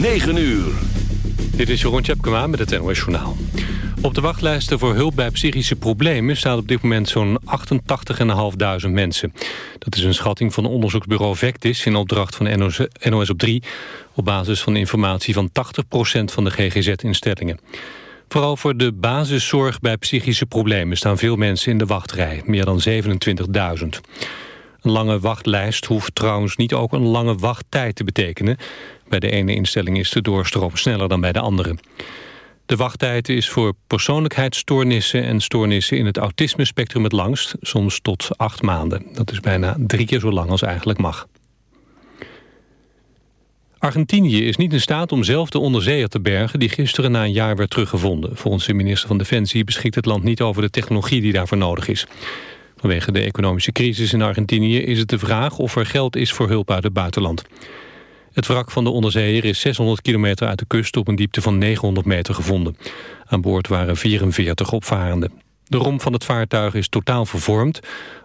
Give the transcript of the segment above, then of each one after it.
9 uur. Dit is Jeroen Tjepkema met het NOS Journaal. Op de wachtlijsten voor hulp bij psychische problemen... staat op dit moment zo'n 88.500 mensen. Dat is een schatting van onderzoeksbureau Vectis... in opdracht van NOS, NOS op 3... op basis van informatie van 80% van de GGZ-instellingen. Vooral voor de basiszorg bij psychische problemen... staan veel mensen in de wachtrij, meer dan 27.000. Een lange wachtlijst hoeft trouwens niet ook een lange wachttijd te betekenen. Bij de ene instelling is de doorstroom sneller dan bij de andere. De wachttijd is voor persoonlijkheidsstoornissen en stoornissen in het autismespectrum het langst, soms tot acht maanden. Dat is bijna drie keer zo lang als eigenlijk mag. Argentinië is niet in staat om zelf de onderzeeër te bergen... die gisteren na een jaar werd teruggevonden. Volgens de minister van Defensie beschikt het land niet over de technologie die daarvoor nodig is. Vanwege de economische crisis in Argentinië is het de vraag of er geld is voor hulp uit het buitenland. Het wrak van de onderzeeër is 600 kilometer uit de kust op een diepte van 900 meter gevonden. Aan boord waren 44 opvarenden. De romp van het vaartuig is totaal vervormd.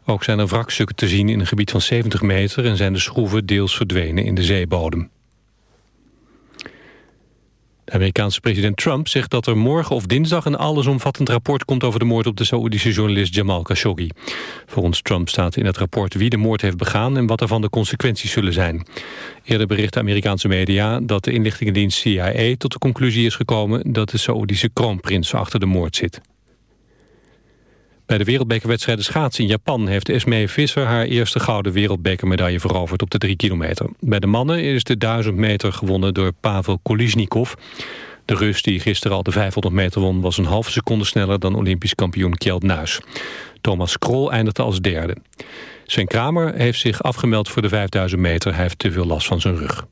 Ook zijn er wrakstukken te zien in een gebied van 70 meter... en zijn de schroeven deels verdwenen in de zeebodem. Amerikaanse president Trump zegt dat er morgen of dinsdag... een allesomvattend rapport komt over de moord op de Saoedische journalist Jamal Khashoggi. Volgens Trump staat in het rapport wie de moord heeft begaan... en wat ervan de consequenties zullen zijn. Eerder berichten Amerikaanse media dat de inlichtingendienst CIA... tot de conclusie is gekomen dat de Saoedische kroonprins achter de moord zit. Bij de wereldbekerwedstrijden schaatsen in Japan heeft Esmee Visser haar eerste gouden wereldbekermedaille veroverd op de drie kilometer. Bij de mannen is de 1000 meter gewonnen door Pavel Kolisnikov. De Rus die gisteren al de 500 meter won was een halve seconde sneller dan Olympisch kampioen Kjeld Nuis. Thomas Krol eindigde als derde. Sven Kramer heeft zich afgemeld voor de 5000 meter. Hij heeft te veel last van zijn rug.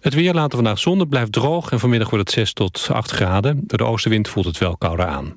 Het weer later vandaag zon, blijft droog en vanmiddag wordt het 6 tot 8 graden. Door de oostenwind voelt het wel kouder aan.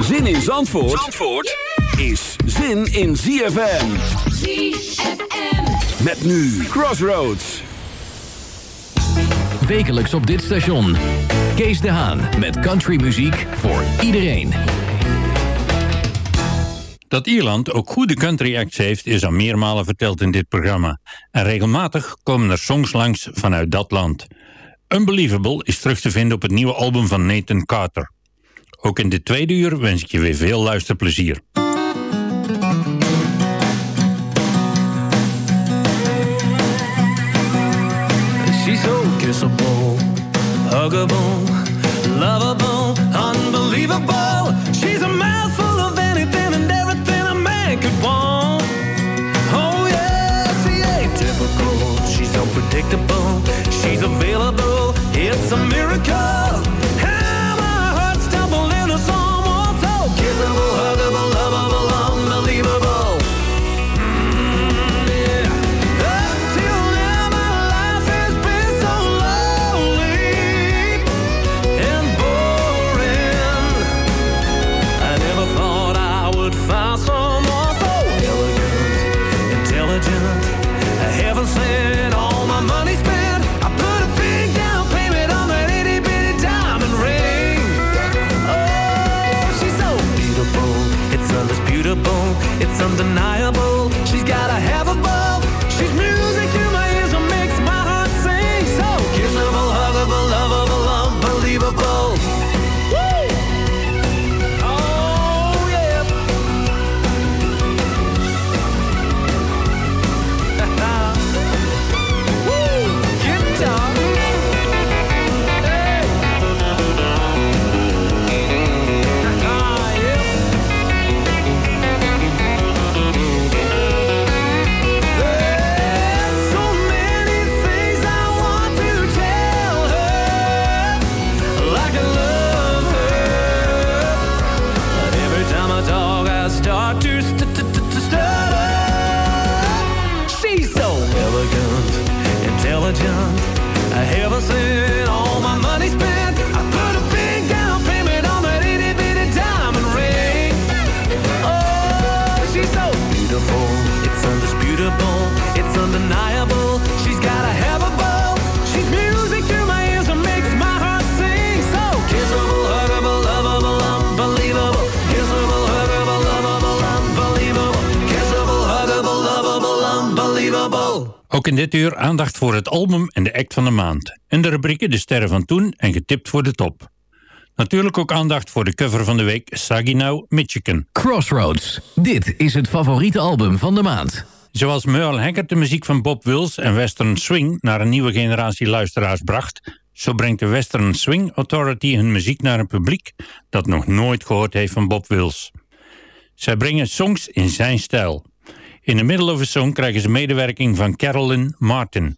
Zin in Zandvoort, Zandvoort is zin in ZFM. ZFM. Met nu Crossroads. Wekelijks op dit station. Kees de Haan met countrymuziek voor iedereen. Dat Ierland ook goede country acts heeft is al meermalen verteld in dit programma. En regelmatig komen er songs langs vanuit dat land. Unbelievable is terug te vinden op het nieuwe album van Nathan Carter. Ook in dit tweede uur wens ik je weer veel luisterplezier. She's so kissable, huggable, lovable, unbelievable. She's a mouthful of anything and everything a man could want. Oh yeah, she ain't typical. She's unpredictable. She's available. It's a miracle. Ook in dit uur aandacht voor het album en de act van de maand. En de rubrieken De Sterren van Toen en Getipt voor de Top. Natuurlijk ook aandacht voor de cover van de week Saginaw, Michigan. Crossroads. Dit is het favoriete album van de maand. Zoals Merle Haggard de muziek van Bob Wills en Western Swing naar een nieuwe generatie luisteraars bracht, zo brengt de Western Swing Authority hun muziek naar een publiek dat nog nooit gehoord heeft van Bob Wills. Zij brengen songs in zijn stijl. In the middle of a song krijgen ze medewerking van Carolyn Martin.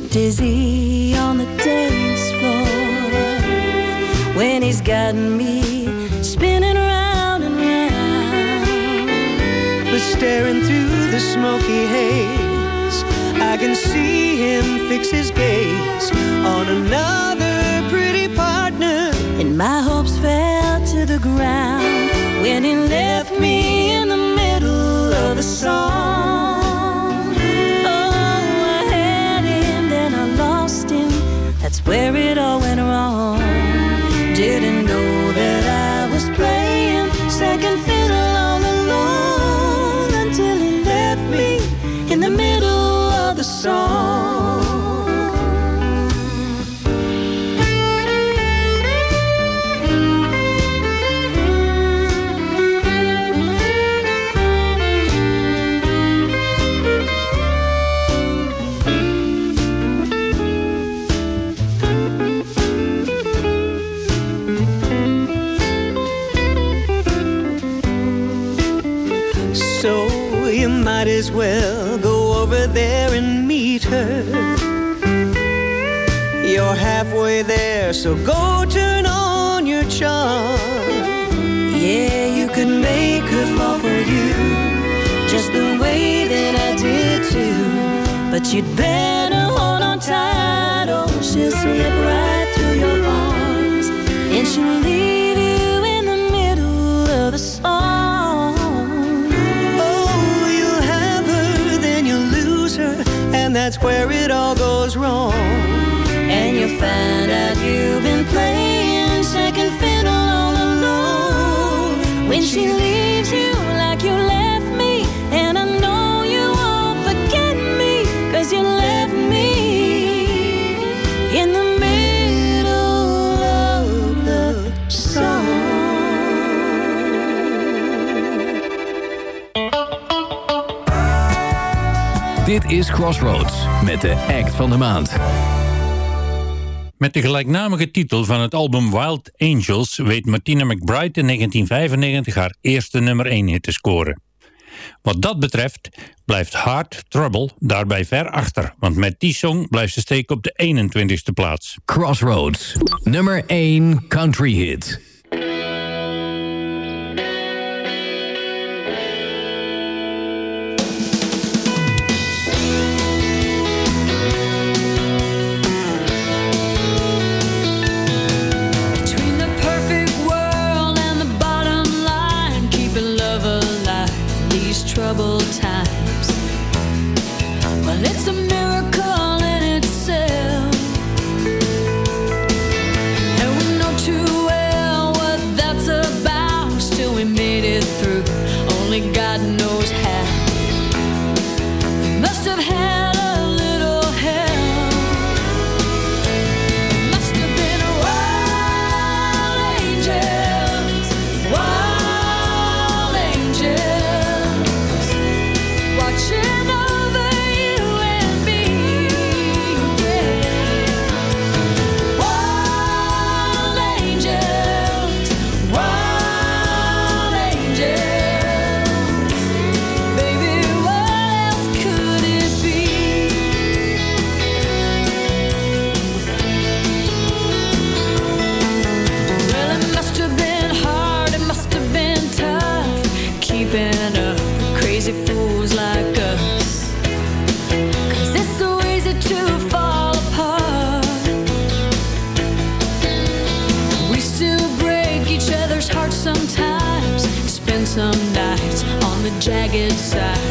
Get dizzy on the dance floor when he's got me spinning round and round. But staring through the smoky haze, I can see him fix his gaze on another pretty partner. And my hopes fell to the ground when he left me in the middle of the song. Where it all went wrong. So go turn on your charm. Yeah, you could make her fall for you just the way that I did too. But you'd better hold on tight, or she'll slip right through your arms, and she'll leave find out you've been playing second fiddle all alone when she leaves you like you left me. And I know you won't forget me, cause you left me in the middle of the song. Dit is Crossroads met de act van de maand. Met de gelijknamige titel van het album Wild Angels weet Martina McBride in 1995 haar eerste nummer 1 hit te scoren. Wat dat betreft blijft Hard Trouble daarbij ver achter, want met die song blijft ze steken op de 21ste plaats. Crossroads, nummer 1 country hit. Ragged side.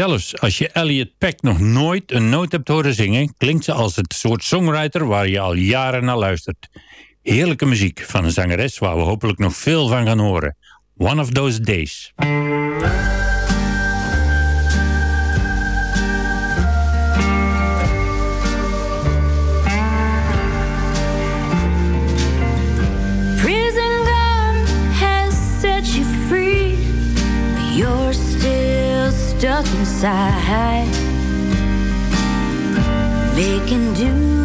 Zelfs als je Elliot Peck nog nooit een noot hebt horen zingen, klinkt ze als het soort songwriter waar je al jaren naar luistert. Heerlijke muziek van een zangeres waar we hopelijk nog veel van gaan horen. One of Those Days. dreams I. Making do.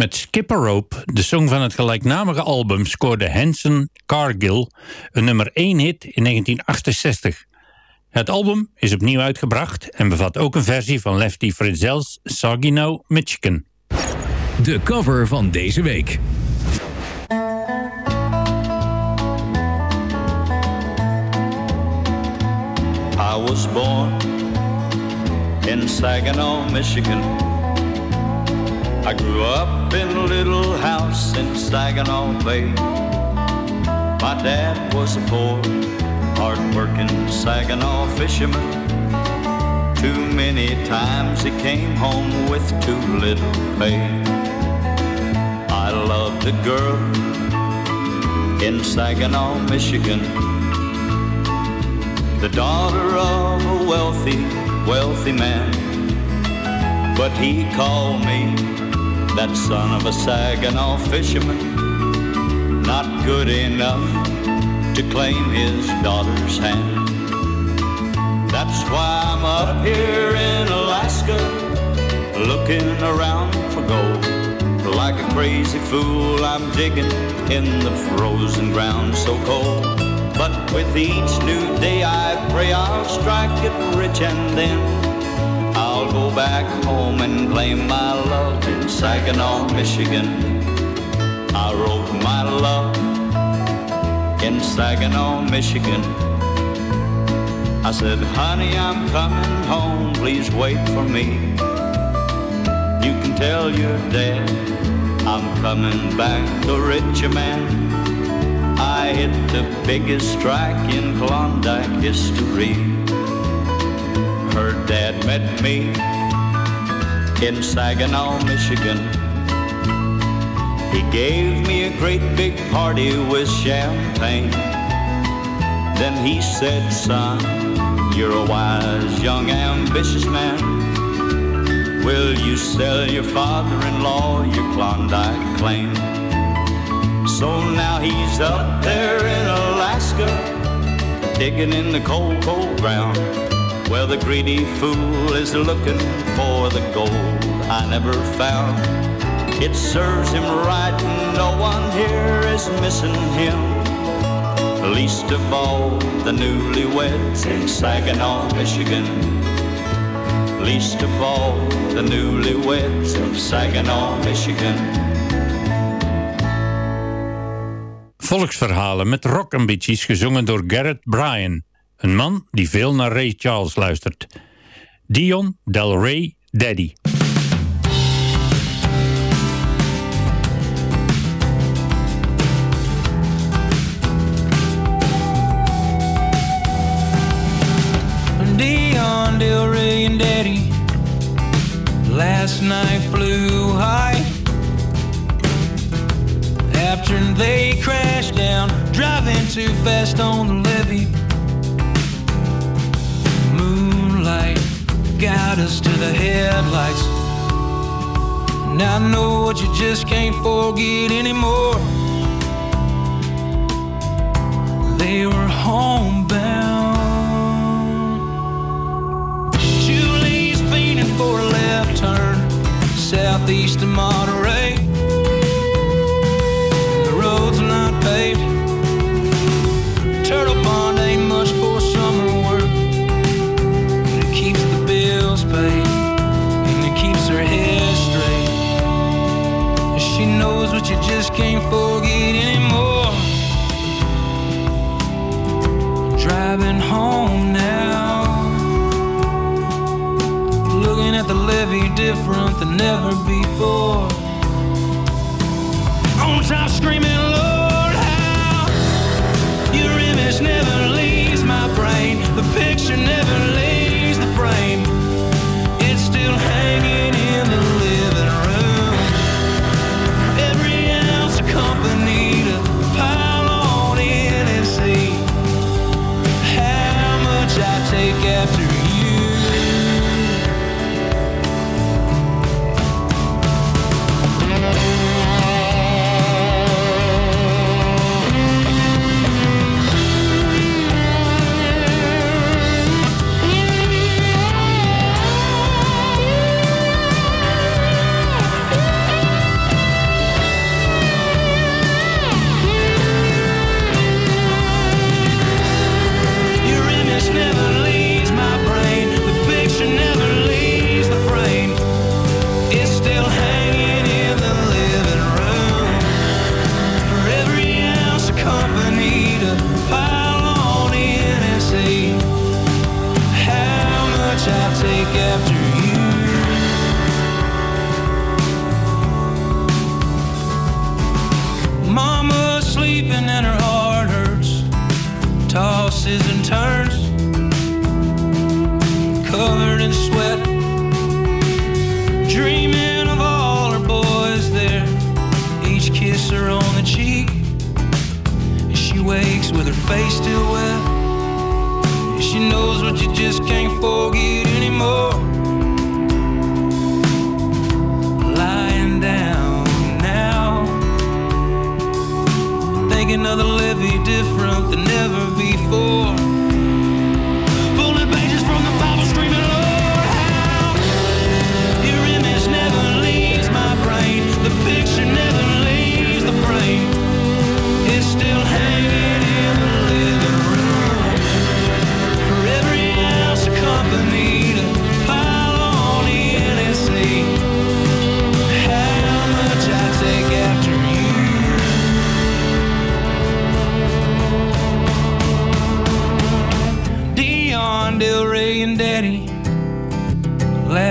Met Skipper Rope, de song van het gelijknamige album, scoorde Hanson Cargill een nummer 1 hit in 1968. Het album is opnieuw uitgebracht en bevat ook een versie van Lefty Fritzell's Saginaw, Michigan. De cover van deze week. I was born in Saginaw, Michigan. I grew up in a little house in Saginaw Bay. My dad was a poor, hard-working Saginaw fisherman. Too many times he came home with too little pay. I loved a girl in Saginaw, Michigan. The daughter of a wealthy, wealthy man. But he called me that son of a Saginaw fisherman. Not good enough to claim his daughter's hand. That's why I'm up here in Alaska, looking around for gold. Like a crazy fool, I'm digging in the frozen ground so cold. But with each new day, I pray I'll strike it rich and then I'll go back home and claim my love in Saginaw, Michigan. I wrote my love in Saginaw, Michigan. I said, honey, I'm coming home, please wait for me. You can tell your dad I'm coming back a richer man. I hit the biggest strike in Klondike history. Her dad met me in Saginaw, Michigan. He gave me a great big party with champagne. Then he said, son, you're a wise, young, ambitious man. Will you sell your father-in-law your Klondike claim? So now he's up there in Alaska, digging in the cold, cold ground. Well, the greedy fool is looking for the gold I never found. It serves him right, and no one here is missing him. Least of all the newlyweds in Saginaw, Michigan. Least of all the newlyweds of Saginaw, Michigan. Volksverhalen met rockambities gezongen door Garrett Bryan. Een man die veel naar Ray Charles luistert. Dion Del Rey Daddy. Dion, Del Rey, and Daddy. Last night flew high. After they crashed down, driving too fast on the levee. Moonlight got us to the headlights. Now I know what you just can't forget anymore. They were homebound. Different than never before. tosses and turns, covered in sweat, dreaming of all her boys there. Each kiss her on the cheek, and she wakes with her face still wet. She knows what you just can't forget anymore. Of levee different than ever before.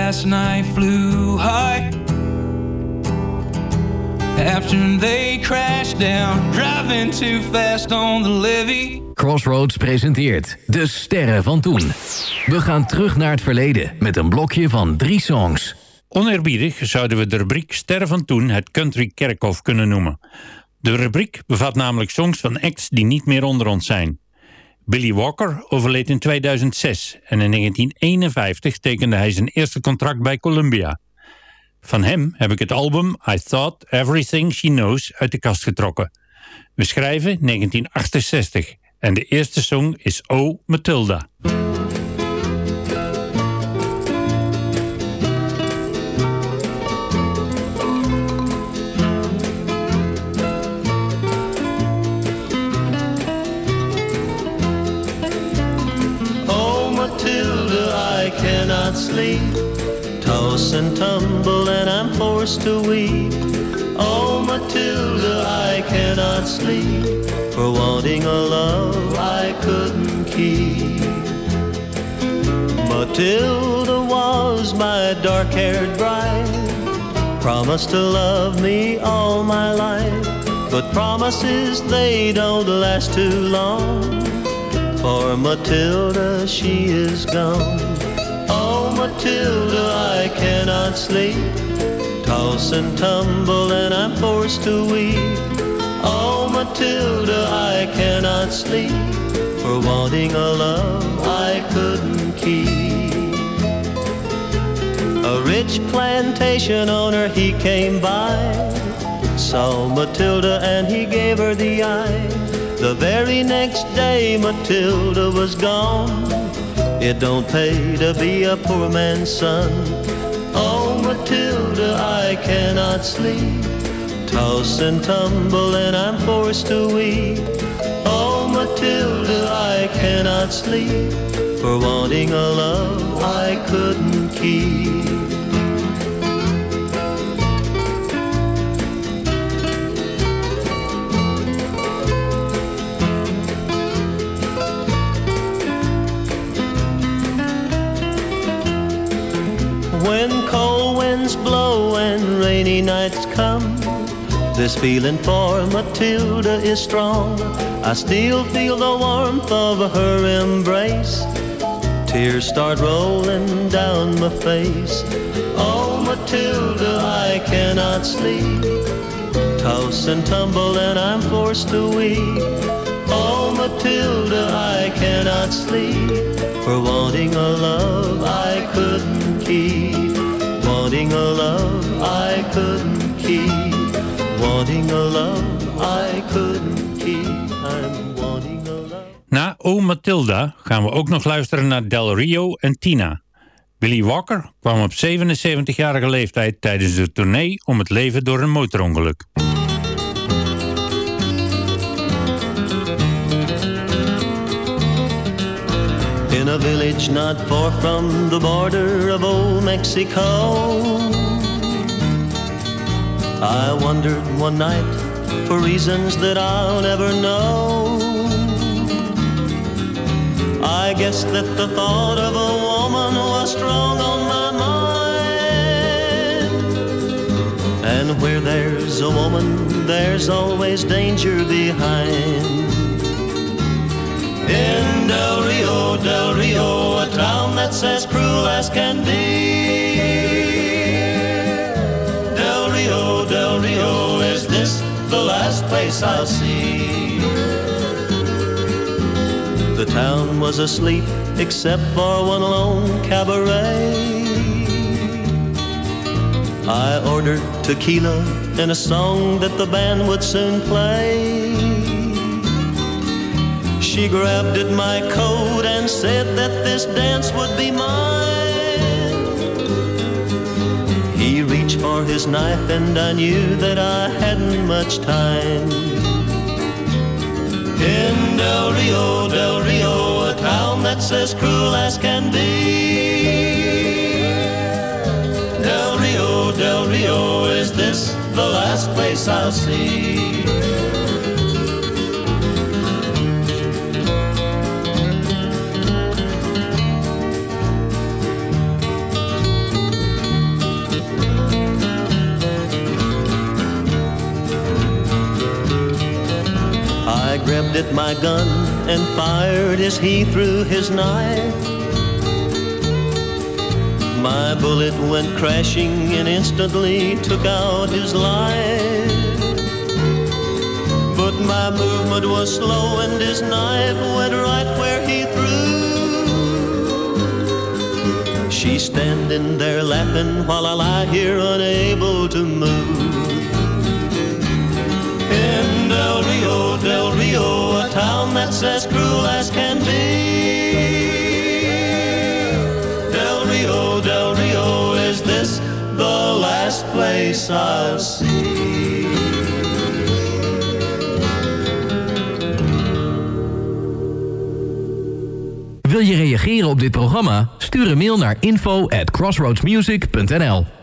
Last night flew high. After they crashed down, driving too fast on the levee. Crossroads presenteert De Sterren van Toen. We gaan terug naar het verleden met een blokje van drie songs. Oneerbiedig zouden we de rubriek Sterren van Toen het Country Kerkhof kunnen noemen. De rubriek bevat namelijk songs van acts die niet meer onder ons zijn. Billy Walker overleed in 2006 en in 1951 tekende hij zijn eerste contract bij Columbia. Van hem heb ik het album I Thought Everything She Knows uit de kast getrokken. We schrijven 1968 en de eerste song is Oh Matilda. Forced to weep. Oh, Matilda, I cannot sleep for wanting a love I couldn't keep. Matilda was my dark haired bride, promised to love me all my life. But promises, they don't last too long. For Matilda, she is gone. Oh, Matilda, I cannot sleep. Toss and tumble, and I'm forced to weep. Oh, Matilda, I cannot sleep for wanting a love I couldn't keep. A rich plantation owner, he came by, saw Matilda, and he gave her the eye. The very next day, Matilda was gone. It don't pay to be a poor man's son. I cannot sleep. Toss and tumble, and I'm forced to weep. Oh, Matilda, I cannot sleep for wanting a love I couldn't keep. Nights come, this feeling for Matilda is strong. I still feel the warmth of her embrace. Tears start rolling down my face. Oh, Matilda, I cannot sleep. Toss and tumble, and I'm forced to weep. Oh, Matilda, I cannot sleep for wanting a love I couldn't keep. A love I couldn't keep. A love I couldn't keep. I'm a love. Na O Matilda gaan we ook nog luisteren naar Del Rio en Tina. Billy Walker kwam op 77-jarige leeftijd tijdens de tournee om het leven door een motorongeluk. A village not far from the border of old Mexico. I wandered one night for reasons that I'll never know. I guess that the thought of a woman was strong on my mind. And where there's a woman, there's always danger behind. In Del Rio, Del Rio, a town that's as cruel as can be. Del Rio, Del Rio, is this the last place I'll see? The town was asleep except for one lone cabaret. I ordered tequila and a song that the band would soon play. She grabbed at my coat and said that this dance would be mine. He reached for his knife and I knew that I hadn't much time. In Del Rio, Del Rio, a town that's as cruel as can be. Del Rio, Del Rio, is this the last place I'll see? Grabbed at my gun and fired as he threw his knife. My bullet went crashing and instantly took out his life. But my movement was slow and his knife went right where he threw. She's standing there laughing while I lie here unable to move. Del Rio, a town that's as cruel as can be. Del Rio, Del Rio, is this the last place I'll see? Wil je reageren op dit programma? Stuur een mail naar info at crossroadsmusic.nl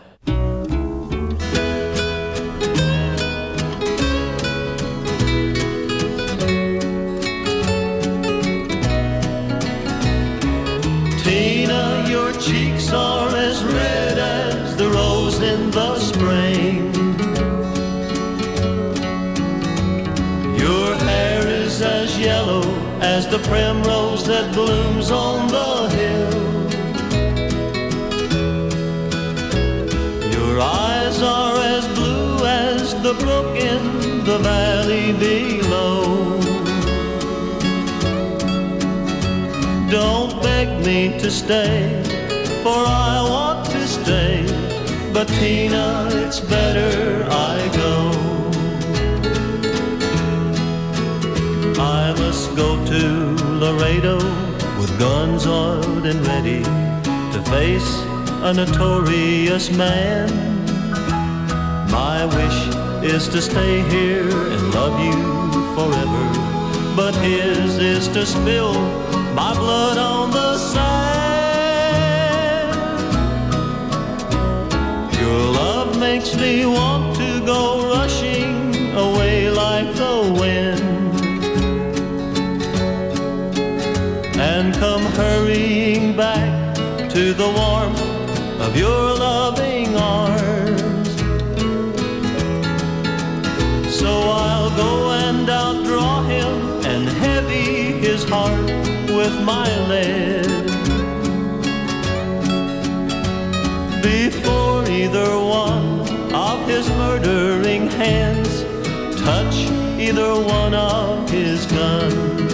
the primrose that blooms on the hill. Your eyes are as blue as the brook in the valley below. Don't beg me to stay, for I want to stay. But Tina, it's better I go. I must go to Laredo with guns oiled and ready to face a notorious man. My wish is to stay here and love you forever, but his is to spill my blood on the sand. Your love makes me want to go with my lead. Before either one of his murdering hands touch either one of his guns.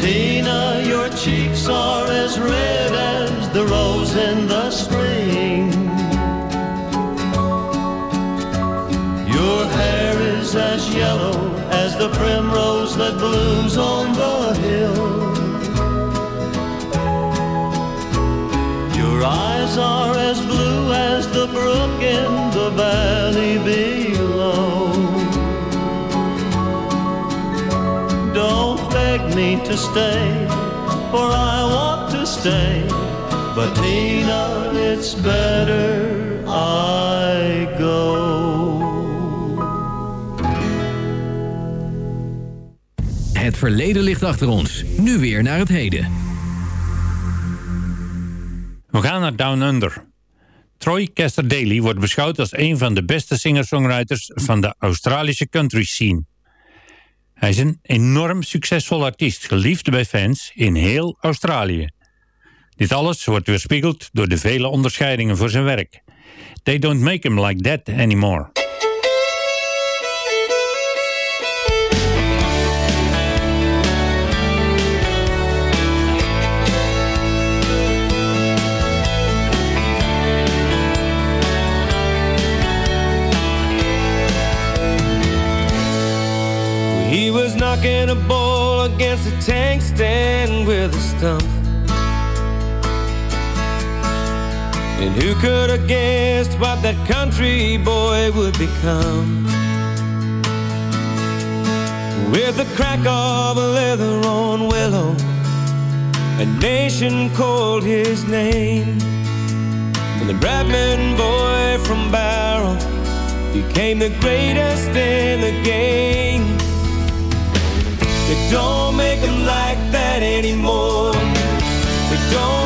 Tina, your cheeks are as red as the rose in the spring. Your hair is as yellow as the primrose that blooms on the hill. Your eyes are as blue as the brook in the valley below. Don't beg me to stay, for I want to stay. But Tina, it's better I go. Verleden ligt achter ons. Nu weer naar het heden. We gaan naar Down Under. Troy Caster Daly wordt beschouwd als een van de beste singer-songwriters van de Australische country scene. Hij is een enorm succesvol artiest, geliefd bij fans in heel Australië. Dit alles wordt weerspiegeld door de vele onderscheidingen voor zijn werk. They don't make him like that anymore. In a ball against a tank stand with a stump. And who could have guessed what that country boy would become? With the crack of a leather on willow, a nation called his name. And the Bradman boy from Bowral became the greatest in the game. They don't make him like that anymore. They don't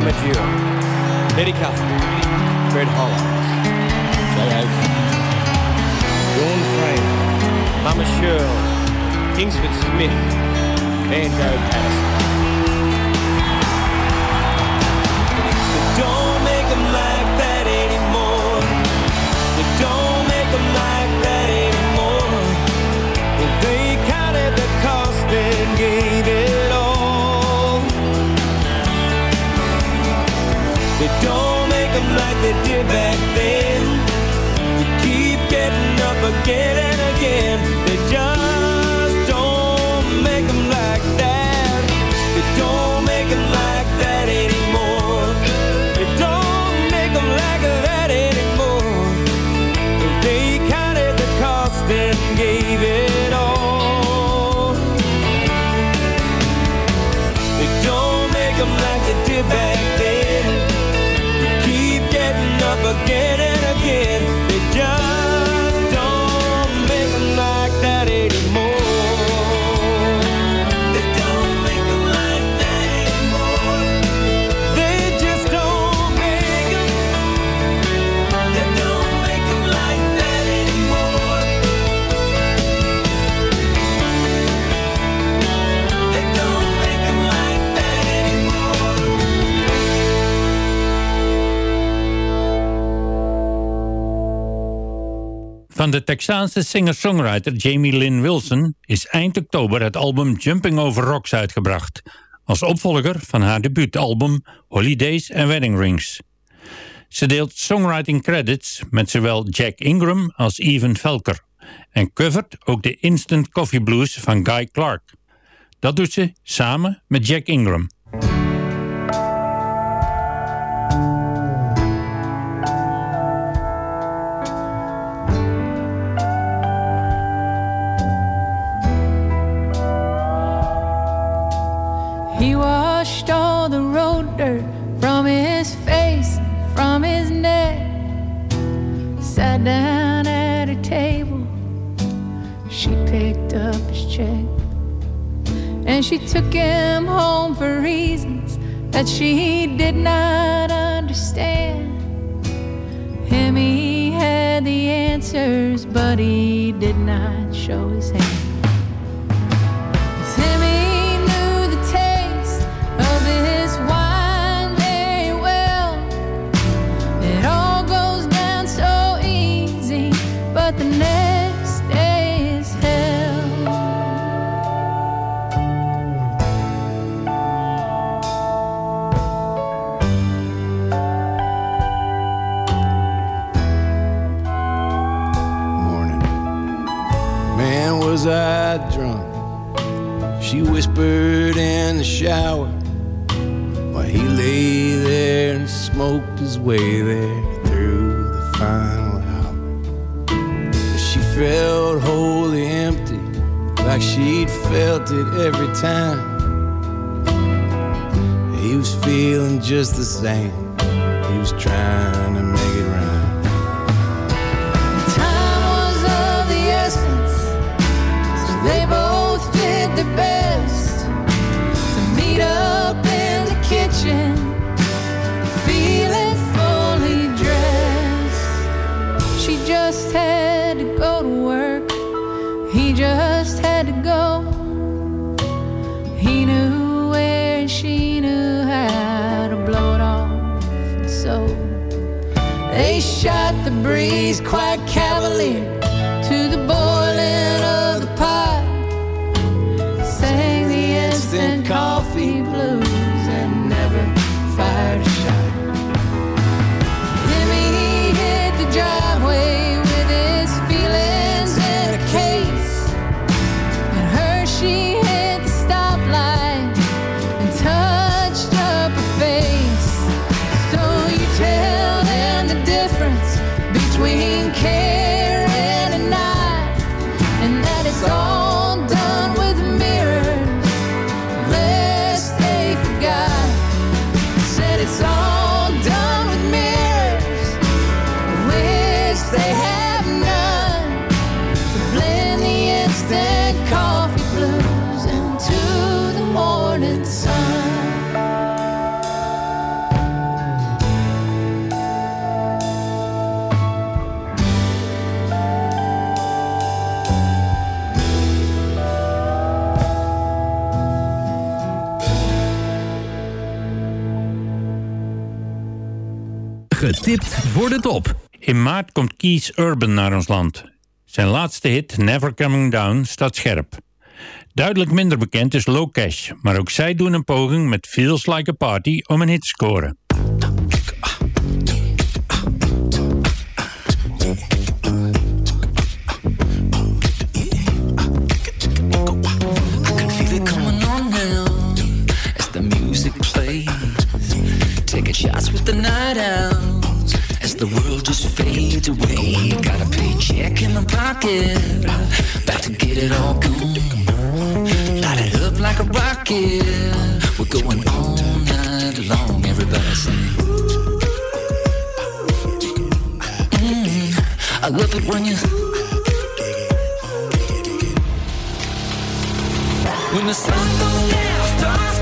Albert Namatjira, Eddie Cuthbert, Fred Hollows, Jay Oakley, Dawn Fraser, Mama Shirley, Kingsford Smith, Banjo Paterson. They did back then. They keep getting up again and again. Van de Texaanse singer-songwriter Jamie Lynn Wilson is eind oktober het album Jumping Over Rocks uitgebracht. Als opvolger van haar debuutalbum Holidays and Wedding Rings. Ze deelt songwriting credits met zowel Jack Ingram als Evan Felker. En covert ook de Instant Coffee Blues van Guy Clark. Dat doet ze samen met Jack Ingram. Sat down at a table. She picked up his check. And she took him home for reasons that she did not understand. Him, he had the answers, but he did not show his hand. She whispered in the shower while he lay there and smoked his way there through the final hour. She felt wholly empty, like she'd felt it every time. He was feeling just the same. He was trying to make it right. Time was of the essence, so they both did their best just had to go to work, he just had to go. He knew where and she knew how to blow it off, and so. They shot the breeze quite voor de top. In maart komt Keith Urban naar ons land. Zijn laatste hit, Never Coming Down, staat scherp. Duidelijk minder bekend is Low Cash, maar ook zij doen een poging met Feels Like a Party om een hit te scoren. The world just fades away. Got a paycheck in my pocket, about to get it all gone. Light it up like a rocket. We're going all night long. Everybody sing. Mm, I love it when you. When the sun goes down, stars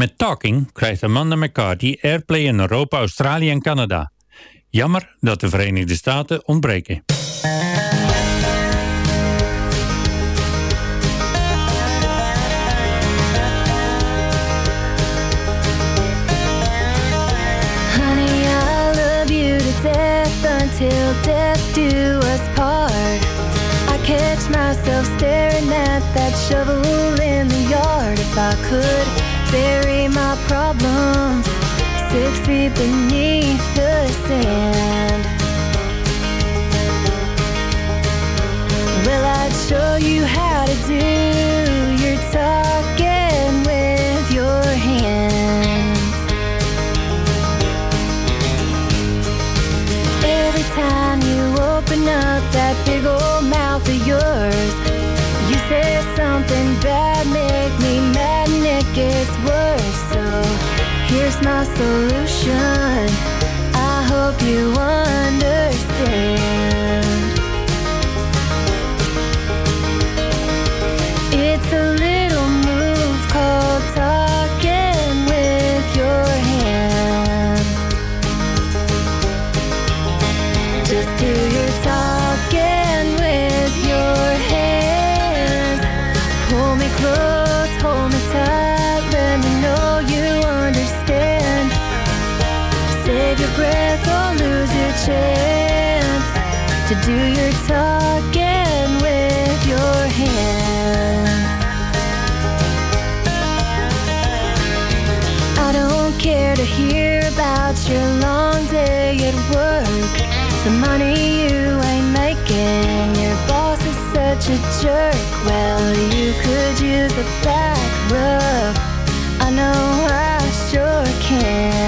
Met Talking krijgt Amanda McCarthy airplay in Europa, Australië en Canada. Jammer dat de Verenigde Staten ontbreken. I catch myself staring at that shovel in the yard if I could. bury my problems six feet beneath the sand. Well, I'd show you how to do your talking with your hands. Every time you open up that big old Here's my solution. I hope you understand. about your long day at work. The money you ain't making. Your boss is such a jerk. Well, you could use a back rub I know I sure can.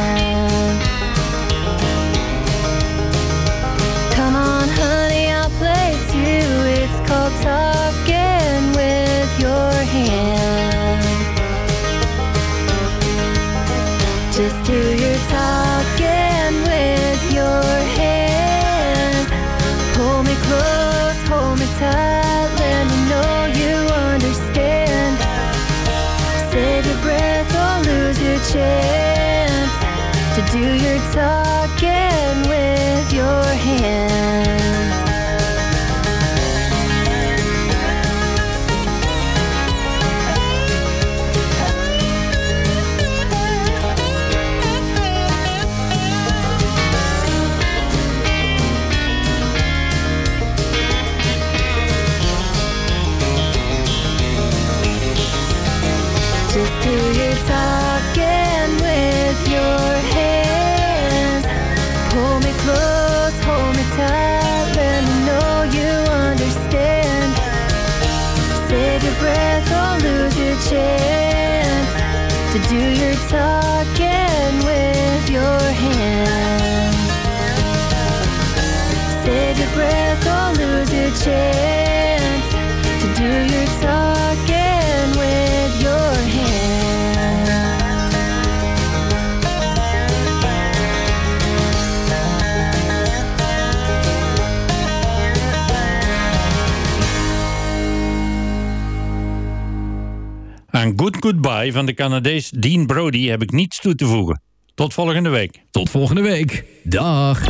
Aan Good Goodbye van de Canadees Dean Brody heb ik niets toe te voegen. Tot volgende week. Tot volgende week. Dag.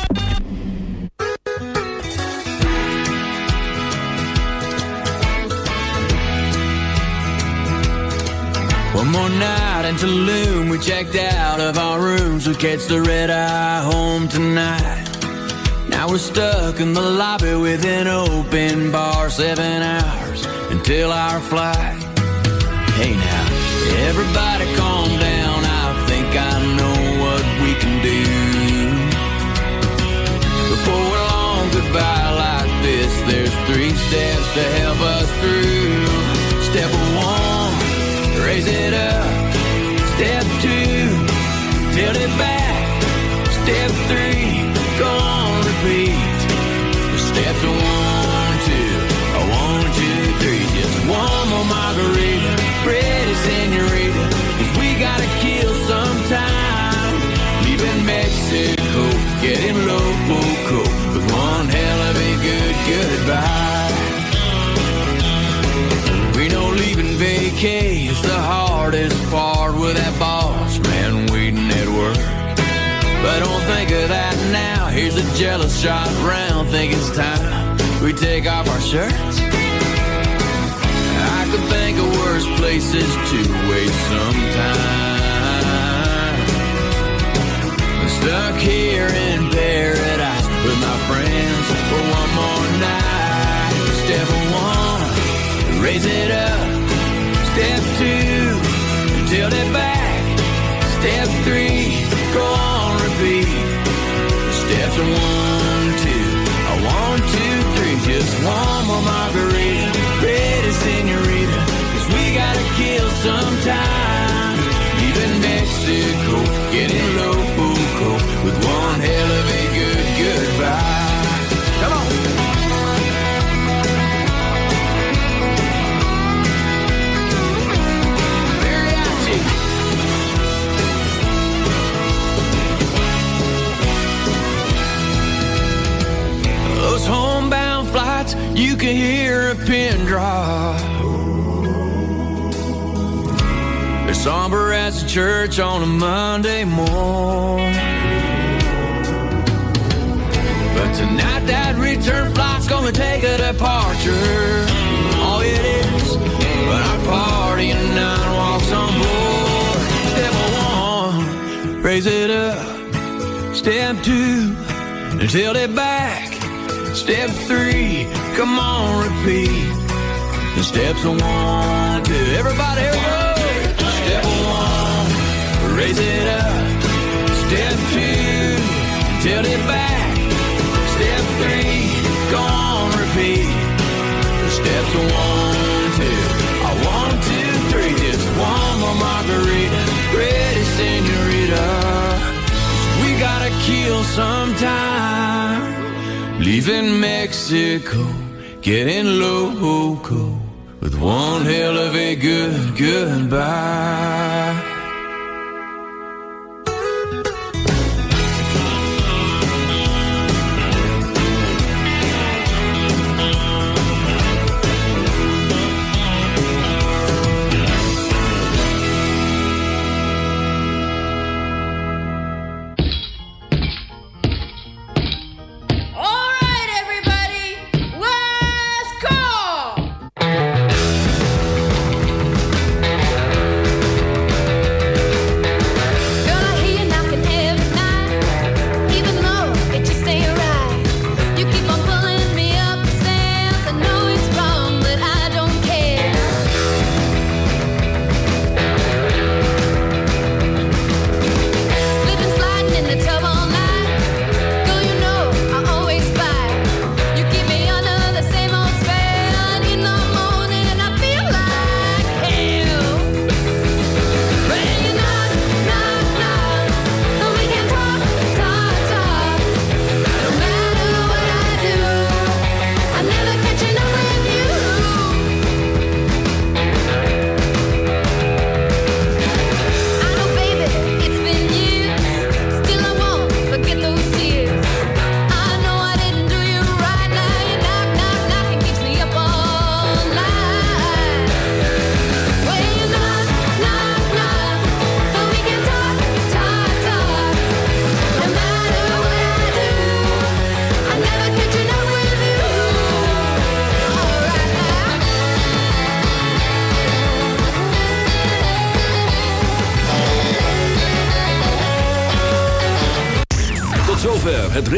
One more night in Tulum, we checked out of our rooms. We catch the red eye home tonight. Now we're stuck in the lobby with an open bar, seven hours until our flight. Hey now, everybody calm down. I think I know what we can do. Before a long goodbye like this, there's three steps to help us through. Vacay is the hardest part with that boss man waiting at work. But don't think of that now. Here's a jealous shot round. Think it's time we take off our shirts. I could think of worse places to waste some time. I'm stuck here in paradise with my friends for one more night. Step one, raise it up. Step tilt back. Step three, go on repeat. Steps one, They're somber as a church on a Monday morning. But tonight that return flight's gonna take a departure. Oh, it is. But our party and nine walks on board. Step one, raise it up. Step two, tilt it back. Step three, come on, repeat. The steps are one, two. Everybody, here we go. Step one, raise it up. Step two, tilt it back. Step three, go on, repeat. The steps are one, two. A one, two, three. Just one more margarita. Ready, senorita. We gotta kill some time. Leaving Mexico, getting with one hell of a good goodbye.